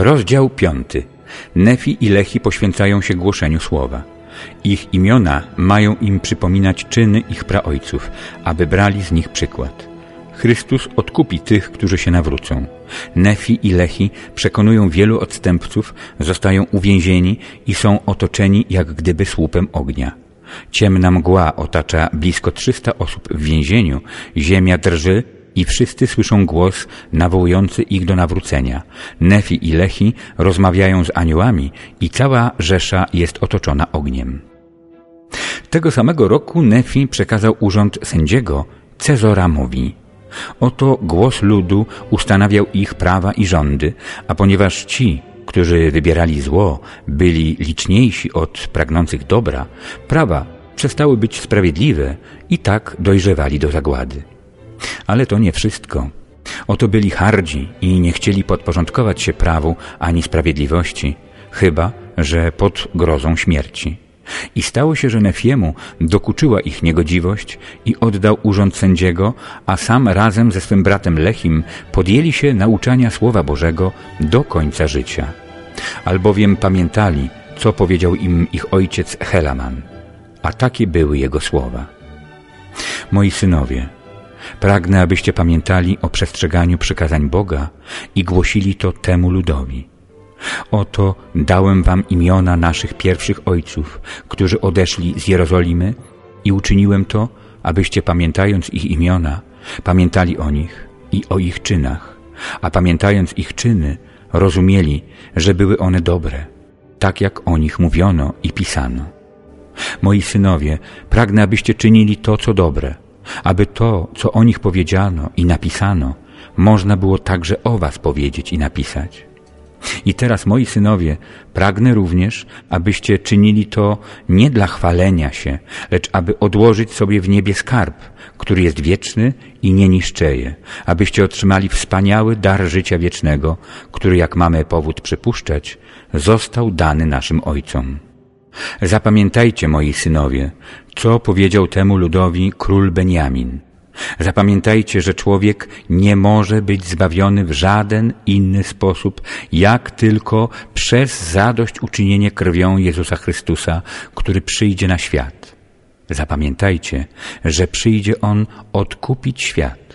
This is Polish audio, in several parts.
Rozdział piąty. Nefi i Lehi poświęcają się głoszeniu słowa. Ich imiona mają im przypominać czyny ich praojców, aby brali z nich przykład. Chrystus odkupi tych, którzy się nawrócą. Nefi i Lehi przekonują wielu odstępców, zostają uwięzieni i są otoczeni jak gdyby słupem ognia. Ciemna mgła otacza blisko 300 osób w więzieniu, ziemia drży i wszyscy słyszą głos nawołujący ich do nawrócenia. Nefi i Lehi rozmawiają z aniołami i cała Rzesza jest otoczona ogniem. Tego samego roku Nefi przekazał urząd sędziego Cezoramowi. Oto głos ludu ustanawiał ich prawa i rządy, a ponieważ ci, którzy wybierali zło, byli liczniejsi od pragnących dobra, prawa przestały być sprawiedliwe i tak dojrzewali do zagłady. Ale to nie wszystko. Oto byli hardzi i nie chcieli podporządkować się prawu ani sprawiedliwości, chyba że pod grozą śmierci. I stało się, że Nefiemu dokuczyła ich niegodziwość i oddał urząd sędziego, a sam razem ze swym bratem Lechim podjęli się nauczania Słowa Bożego do końca życia. Albowiem pamiętali, co powiedział im ich ojciec Helaman, a takie były jego słowa. Moi synowie, pragnę, abyście pamiętali o przestrzeganiu przykazań Boga i głosili to temu ludowi. Oto dałem wam imiona naszych pierwszych ojców, którzy odeszli z Jerozolimy i uczyniłem to, abyście pamiętając ich imiona, pamiętali o nich i o ich czynach, a pamiętając ich czyny, rozumieli, że były one dobre, tak jak o nich mówiono i pisano. Moi synowie, pragnę, abyście czynili to, co dobre, aby to, co o nich powiedziano i napisano, można było także o was powiedzieć i napisać. I teraz, moi synowie, pragnę również, abyście czynili to nie dla chwalenia się, lecz aby odłożyć sobie w niebie skarb, który jest wieczny i nie niszczeje, abyście otrzymali wspaniały dar życia wiecznego, który, jak mamy powód przypuszczać, został dany naszym ojcom. Zapamiętajcie, moi synowie, co powiedział temu ludowi król Beniamin – Zapamiętajcie, że człowiek nie może być zbawiony w żaden inny sposób, jak tylko przez zadośćuczynienie krwią Jezusa Chrystusa, który przyjdzie na świat. Zapamiętajcie, że przyjdzie On odkupić świat.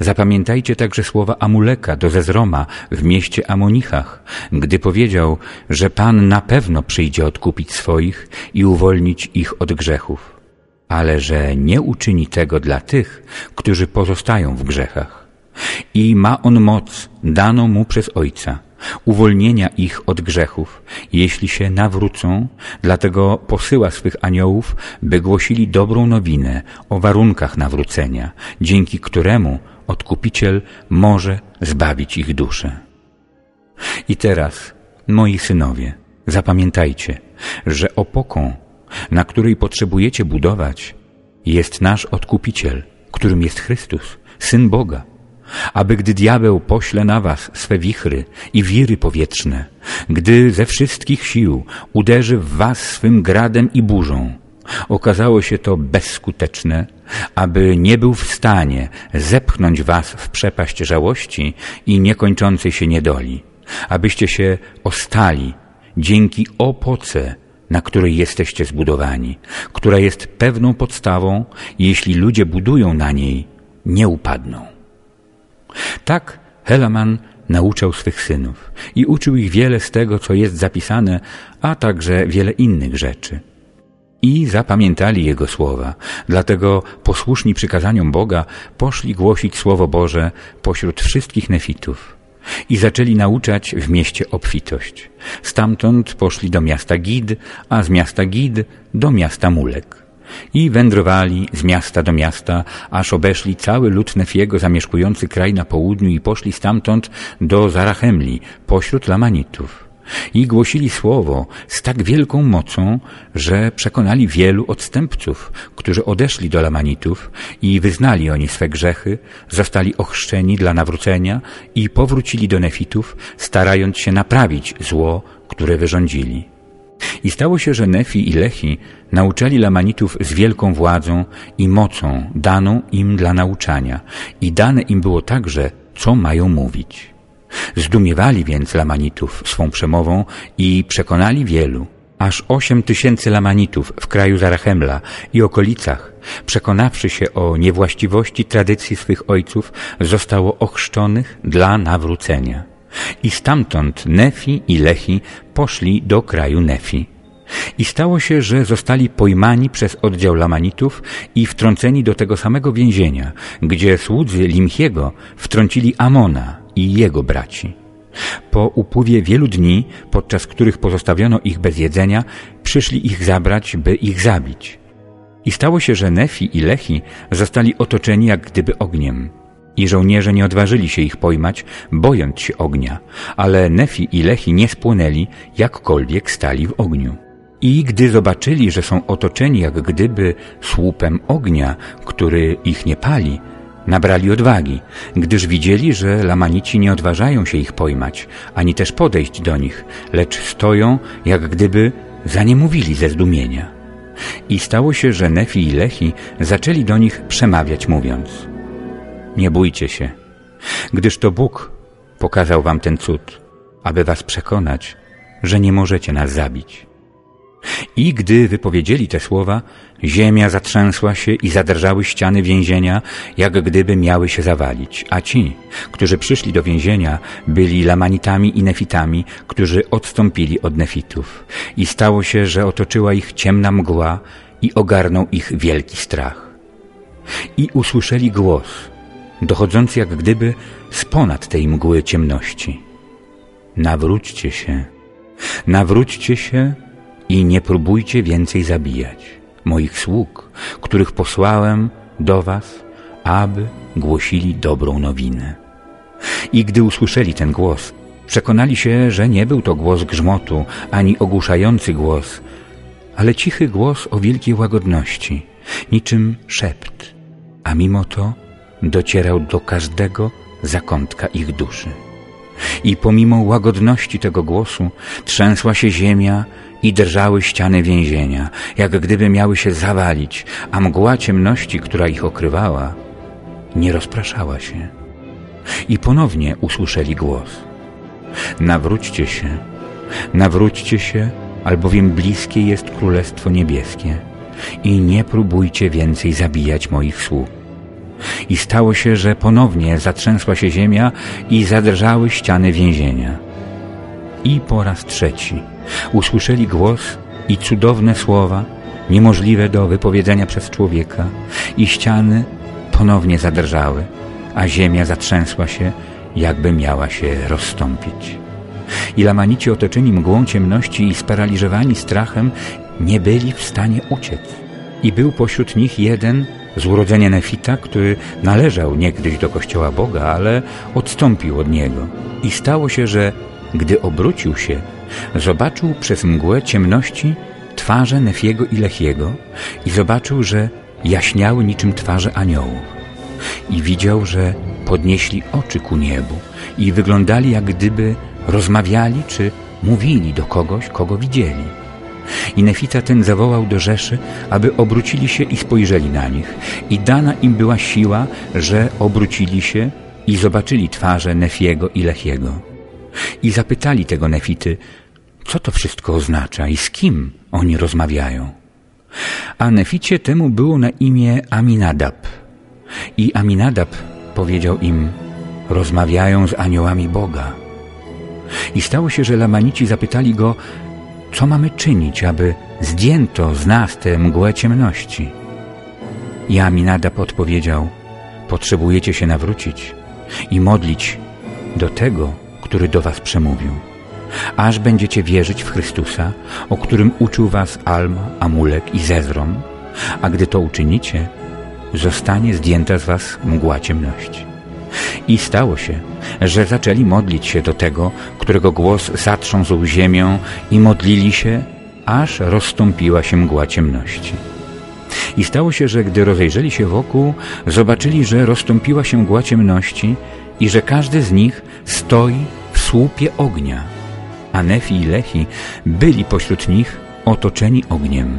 Zapamiętajcie także słowa Amuleka do Zezroma w mieście Amonichach, gdy powiedział, że Pan na pewno przyjdzie odkupić swoich i uwolnić ich od grzechów ale że nie uczyni tego dla tych, którzy pozostają w grzechach. I ma on moc daną mu przez Ojca, uwolnienia ich od grzechów, jeśli się nawrócą, dlatego posyła swych aniołów, by głosili dobrą nowinę o warunkach nawrócenia, dzięki któremu Odkupiciel może zbawić ich duszę. I teraz, moi synowie, zapamiętajcie, że opoką na której potrzebujecie budować, jest nasz Odkupiciel, którym jest Chrystus, Syn Boga. Aby gdy diabeł pośle na was swe wichry i wiry powietrzne, gdy ze wszystkich sił uderzy w was swym gradem i burzą, okazało się to bezskuteczne, aby nie był w stanie zepchnąć was w przepaść żałości i niekończącej się niedoli, abyście się ostali dzięki opoce na której jesteście zbudowani, która jest pewną podstawą, jeśli ludzie budują na niej, nie upadną. Tak Helaman nauczał swych synów i uczył ich wiele z tego, co jest zapisane, a także wiele innych rzeczy. I zapamiętali Jego słowa, dlatego posłuszni przykazaniom Boga poszli głosić Słowo Boże pośród wszystkich nefitów i zaczęli nauczać w mieście obfitość. Stamtąd poszli do miasta Gid, a z miasta Gid do miasta Mulek. I wędrowali z miasta do miasta, aż obeszli cały lud Nefiego zamieszkujący kraj na południu i poszli stamtąd do Zarachemli, pośród Lamanitów i głosili słowo z tak wielką mocą, że przekonali wielu odstępców, którzy odeszli do Lamanitów i wyznali oni swe grzechy, zostali ochrzczeni dla nawrócenia i powrócili do Nefitów, starając się naprawić zło, które wyrządzili. I stało się, że Nefi i Lehi nauczali Lamanitów z wielką władzą i mocą daną im dla nauczania i dane im było także, co mają mówić. Zdumiewali więc Lamanitów swą przemową i przekonali wielu. Aż osiem tysięcy Lamanitów w kraju Zarachemla i okolicach, przekonawszy się o niewłaściwości tradycji swych ojców, zostało ochrzczonych dla nawrócenia. I stamtąd Nefi i Lehi poszli do kraju Nefi. I stało się, że zostali pojmani przez oddział Lamanitów i wtrąceni do tego samego więzienia, gdzie słudzy Limchiego wtrącili Amona i jego braci. Po upływie wielu dni, podczas których pozostawiono ich bez jedzenia, przyszli ich zabrać, by ich zabić. I stało się, że Nefi i Lehi zostali otoczeni jak gdyby ogniem. I żołnierze nie odważyli się ich pojmać, bojąc się ognia, ale Nefi i Lehi nie spłonęli, jakkolwiek stali w ogniu. I gdy zobaczyli, że są otoczeni jak gdyby słupem ognia, który ich nie pali, nabrali odwagi, gdyż widzieli, że Lamanici nie odważają się ich pojmać, ani też podejść do nich, lecz stoją, jak gdyby zaniemówili ze zdumienia. I stało się, że Nefi i Lehi zaczęli do nich przemawiać, mówiąc Nie bójcie się, gdyż to Bóg pokazał wam ten cud, aby was przekonać, że nie możecie nas zabić. I gdy wypowiedzieli te słowa, ziemia zatrzęsła się i zadrżały ściany więzienia, jak gdyby miały się zawalić. A ci, którzy przyszli do więzienia, byli Lamanitami i Nefitami, którzy odstąpili od Nefitów. I stało się, że otoczyła ich ciemna mgła i ogarnął ich wielki strach. I usłyszeli głos, dochodzący jak gdyby z ponad tej mgły ciemności. Nawróćcie się, nawróćcie się i nie próbujcie więcej zabijać moich sług, których posłałem do was, aby głosili dobrą nowinę. I gdy usłyszeli ten głos, przekonali się, że nie był to głos grzmotu, ani ogłuszający głos, ale cichy głos o wielkiej łagodności, niczym szept, a mimo to docierał do każdego zakątka ich duszy. I pomimo łagodności tego głosu trzęsła się ziemia i drżały ściany więzienia, jak gdyby miały się zawalić, a mgła ciemności, która ich okrywała, nie rozpraszała się. I ponownie usłyszeli głos. Nawróćcie się, nawróćcie się, albowiem bliskie jest Królestwo Niebieskie i nie próbujcie więcej zabijać moich sług. I stało się, że ponownie zatrzęsła się ziemia i zadrżały ściany więzienia. I po raz trzeci usłyszeli głos i cudowne słowa, niemożliwe do wypowiedzenia przez człowieka, i ściany ponownie zadrżały, a ziemia zatrzęsła się, jakby miała się rozstąpić. I lamanici otoczeni mgłą ciemności i sparaliżowani strachem nie byli w stanie uciec. I był pośród nich jeden z urodzenia Nefita, który należał niegdyś do kościoła Boga, ale odstąpił od niego. I stało się, że gdy obrócił się, zobaczył przez mgłę ciemności twarze Nefiego i Lechiego i zobaczył, że jaśniały niczym twarze aniołów. I widział, że podnieśli oczy ku niebu i wyglądali jak gdyby rozmawiali czy mówili do kogoś, kogo widzieli. I Nefita ten zawołał do Rzeszy, aby obrócili się i spojrzeli na nich. I dana im była siła, że obrócili się i zobaczyli twarze Nefiego i Lechiego. I zapytali tego Nefity, co to wszystko oznacza i z kim oni rozmawiają. A Neficie temu było na imię Aminadab. I Aminadab powiedział im, rozmawiają z aniołami Boga. I stało się, że Lamanici zapytali go, co mamy czynić, aby zdjęto z nas tę mgłę ciemności. I Aminadab odpowiedział, potrzebujecie się nawrócić i modlić do tego, który do was przemówił, aż będziecie wierzyć w Chrystusa, o którym uczył was Alma, Amulek i Zezron, a gdy to uczynicie, zostanie zdjęta z was mgła ciemności. I stało się, że zaczęli modlić się do tego, którego głos zatrząsł ziemią i modlili się, aż rozstąpiła się mgła ciemności. I stało się, że gdy rozejrzeli się wokół, zobaczyli, że rozstąpiła się mgła ciemności i że każdy z nich stoi w słupie ognia, a Nefi i Lehi byli pośród nich otoczeni ogniem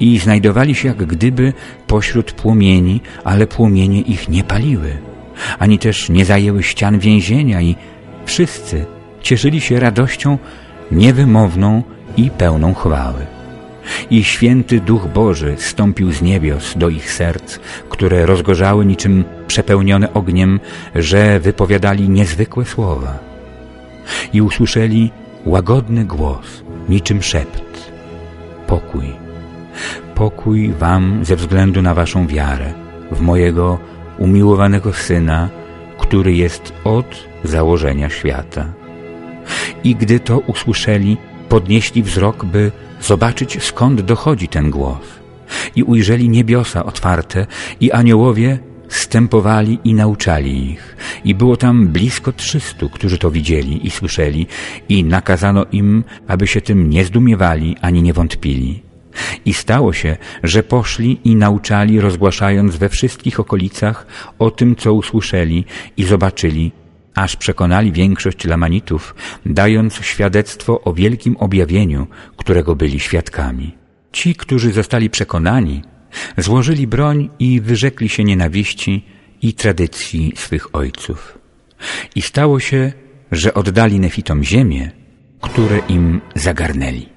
i znajdowali się jak gdyby pośród płomieni, ale płomienie ich nie paliły, ani też nie zajęły ścian więzienia i Wszyscy cieszyli się radością niewymowną i pełną chwały. I święty Duch Boży stąpił z niebios do ich serc, które rozgorzały niczym przepełnione ogniem, że wypowiadali niezwykłe słowa. I usłyszeli łagodny głos, niczym szept. Pokój. Pokój wam ze względu na waszą wiarę w mojego umiłowanego Syna, który jest od założenia świata. I gdy to usłyszeli, podnieśli wzrok, by zobaczyć skąd dochodzi ten głos. I ujrzeli niebiosa otwarte i aniołowie stępowali i nauczali ich. I było tam blisko trzystu, którzy to widzieli i słyszeli i nakazano im, aby się tym nie zdumiewali ani nie wątpili. I stało się, że poszli i nauczali, rozgłaszając we wszystkich okolicach o tym, co usłyszeli i zobaczyli, aż przekonali większość Lamanitów, dając świadectwo o wielkim objawieniu, którego byli świadkami. Ci, którzy zostali przekonani, złożyli broń i wyrzekli się nienawiści i tradycji swych ojców. I stało się, że oddali Nefitom ziemię, które im zagarnęli.